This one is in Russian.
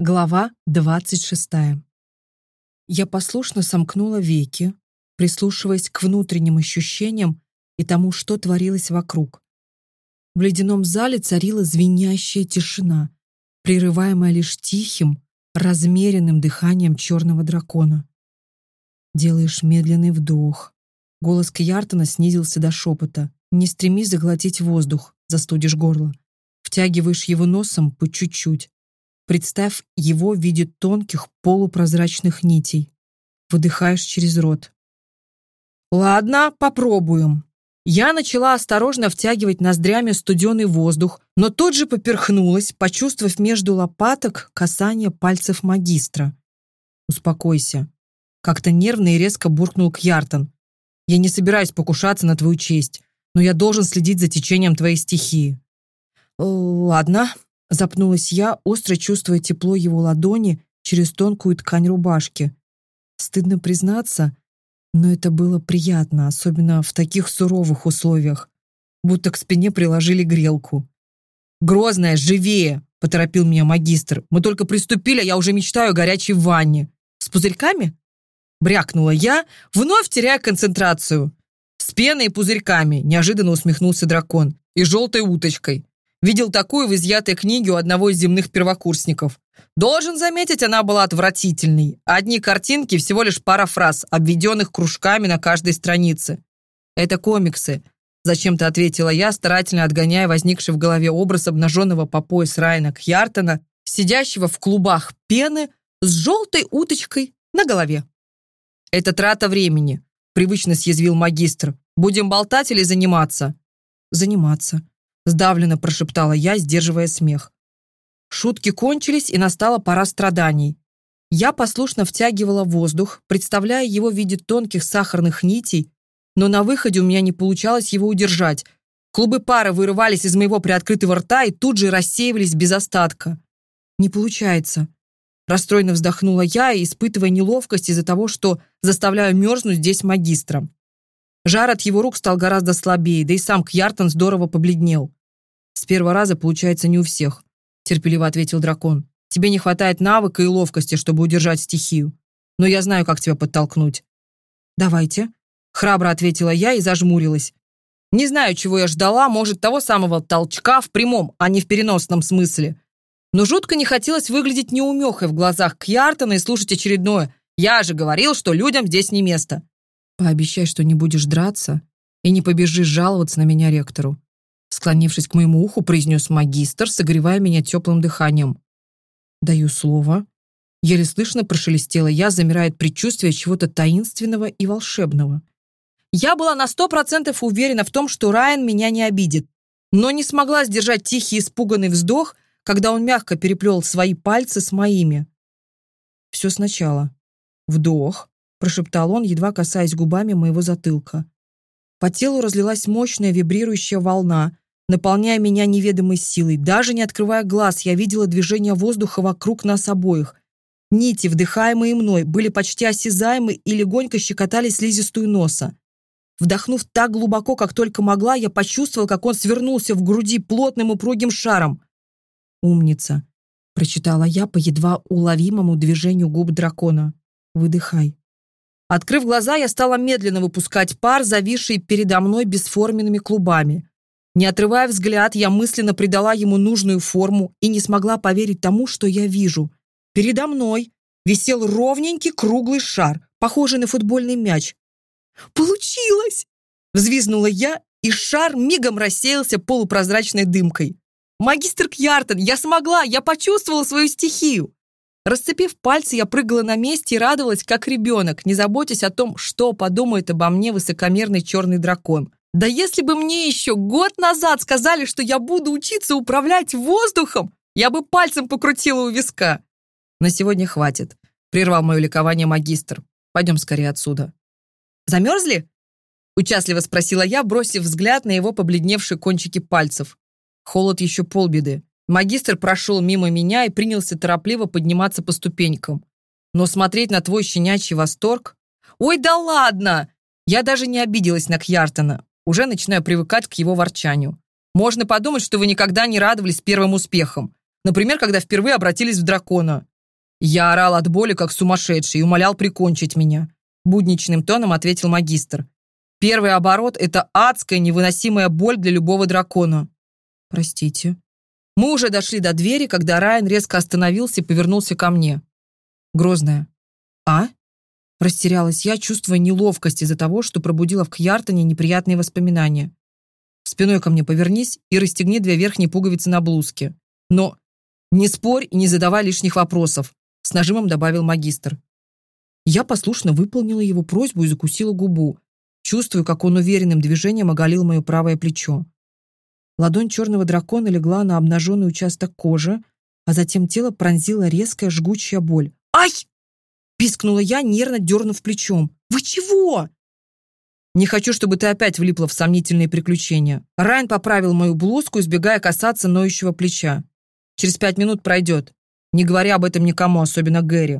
Глава 26. Я послушно сомкнула веки, прислушиваясь к внутренним ощущениям и тому, что творилось вокруг. В ледяном зале царила звенящая тишина, прерываемая лишь тихим, размеренным дыханием черного дракона. Делаешь медленный вдох. Голос Кьяртона снизился до шепота. Не стремись заглотить воздух, застудишь горло. Втягиваешь его носом по чуть-чуть Представь его в виде тонких полупрозрачных нитей. Выдыхаешь через рот. «Ладно, попробуем». Я начала осторожно втягивать ноздрями студеный воздух, но тут же поперхнулась, почувствовав между лопаток касание пальцев магистра. «Успокойся». Как-то нервно и резко буркнул Кьяртон. «Я не собираюсь покушаться на твою честь, но я должен следить за течением твоей стихии». «Ладно», Запнулась я, остро чувствуя тепло его ладони через тонкую ткань рубашки. Стыдно признаться, но это было приятно, особенно в таких суровых условиях. Будто к спине приложили грелку. «Грозная, живее!» — поторопил меня магистр. «Мы только приступили, а я уже мечтаю о горячей ванне. С пузырьками?» Брякнула я, вновь теряя концентрацию. «С пеной и пузырьками!» — неожиданно усмехнулся дракон. «И желтой уточкой!» видел такую в изъятой книге у одного из земных первокурсников. Должен заметить, она была отвратительной. Одни картинки, всего лишь пара фраз, обведенных кружками на каждой странице. «Это комиксы», – зачем-то ответила я, старательно отгоняя возникший в голове образ обнаженного по пояс Райана Кьяртона, сидящего в клубах пены с желтой уточкой на голове. «Это трата времени», – привычно съязвил магистр. «Будем болтать или заниматься?» «Заниматься», сдавленно прошептала я, сдерживая смех. Шутки кончились, и настала пора страданий. Я послушно втягивала воздух, представляя его в виде тонких сахарных нитей, но на выходе у меня не получалось его удержать. Клубы пара вырывались из моего приоткрытого рта и тут же рассеивались без остатка. «Не получается», — расстроенно вздохнула я, испытывая неловкость из-за того, что заставляю мерзнуть здесь магистром. Жар от его рук стал гораздо слабее, да и сам Кьяртон здорово побледнел. «С первого раза получается не у всех», — терпеливо ответил дракон. «Тебе не хватает навыка и ловкости, чтобы удержать стихию. Но я знаю, как тебя подтолкнуть». «Давайте», — храбро ответила я и зажмурилась. «Не знаю, чего я ждала, может, того самого толчка в прямом, а не в переносном смысле. Но жутко не хотелось выглядеть неумехой в глазах Кьяртона и слушать очередное. Я же говорил, что людям здесь не место». Пообещай, что не будешь драться и не побежишь жаловаться на меня ректору. Склонившись к моему уху, произнес магистр, согревая меня теплым дыханием. Даю слово. Еле слышно прошелестела я, замирает предчувствие чего-то таинственного и волшебного. Я была на сто процентов уверена в том, что Райан меня не обидит, но не смогла сдержать тихий испуганный вздох, когда он мягко переплел свои пальцы с моими. Все сначала. Вдох, прошептал он, едва касаясь губами моего затылка. По телу разлилась мощная вибрирующая волна, наполняя меня неведомой силой. Даже не открывая глаз, я видела движение воздуха вокруг нас обоих. Нити, вдыхаемые мной, были почти осязаемы и легонько щекотали слизистую носа. Вдохнув так глубоко, как только могла, я почувствовала, как он свернулся в груди плотным упругим шаром. «Умница!» – прочитала я по едва уловимому движению губ дракона. «Выдыхай». Открыв глаза, я стала медленно выпускать пар, зависший передо мной бесформенными клубами. Не отрывая взгляд, я мысленно придала ему нужную форму и не смогла поверить тому, что я вижу. Передо мной висел ровненький круглый шар, похожий на футбольный мяч. «Получилось!» — взвизнула я, и шар мигом рассеялся полупрозрачной дымкой. «Магистр Кьяртон, я смогла! Я почувствовала свою стихию!» Расцепив пальцы, я прыгала на месте и радовалась, как ребенок, не заботясь о том, что подумает обо мне высокомерный черный дракон. Да если бы мне еще год назад сказали, что я буду учиться управлять воздухом, я бы пальцем покрутила у виска. На сегодня хватит, прервал мое ликование магистр. Пойдем скорее отсюда. Замерзли? Участливо спросила я, бросив взгляд на его побледневшие кончики пальцев. Холод еще полбеды. Магистр прошел мимо меня и принялся торопливо подниматься по ступенькам. Но смотреть на твой щенячий восторг... «Ой, да ладно!» Я даже не обиделась на Кьяртона. Уже начинаю привыкать к его ворчанию. Можно подумать, что вы никогда не радовались первым успехам. Например, когда впервые обратились в дракона. Я орал от боли, как сумасшедший, и умолял прикончить меня. Будничным тоном ответил магистр. Первый оборот – это адская невыносимая боль для любого дракона. Простите. Мы уже дошли до двери, когда Райан резко остановился и повернулся ко мне. Грозная. А? Растерялась я, чувствуя неловкость из-за того, что пробудила в Кьяртоне неприятные воспоминания. Спиной ко мне повернись и расстегни две верхние пуговицы на блузке. Но не спорь и не задавай лишних вопросов, с нажимом добавил магистр. Я послушно выполнила его просьбу и закусила губу, чувствуя, Ладонь черного дракона легла на обнаженный участок кожи, а затем тело пронзила резкая жгучая боль. «Ай!» — пискнула я, нервно дернув плечом. «Вы чего?» «Не хочу, чтобы ты опять влипла в сомнительные приключения». Райан поправил мою блузку, избегая касаться ноющего плеча. «Через пять минут пройдет. Не говоря об этом никому, особенно Гэри.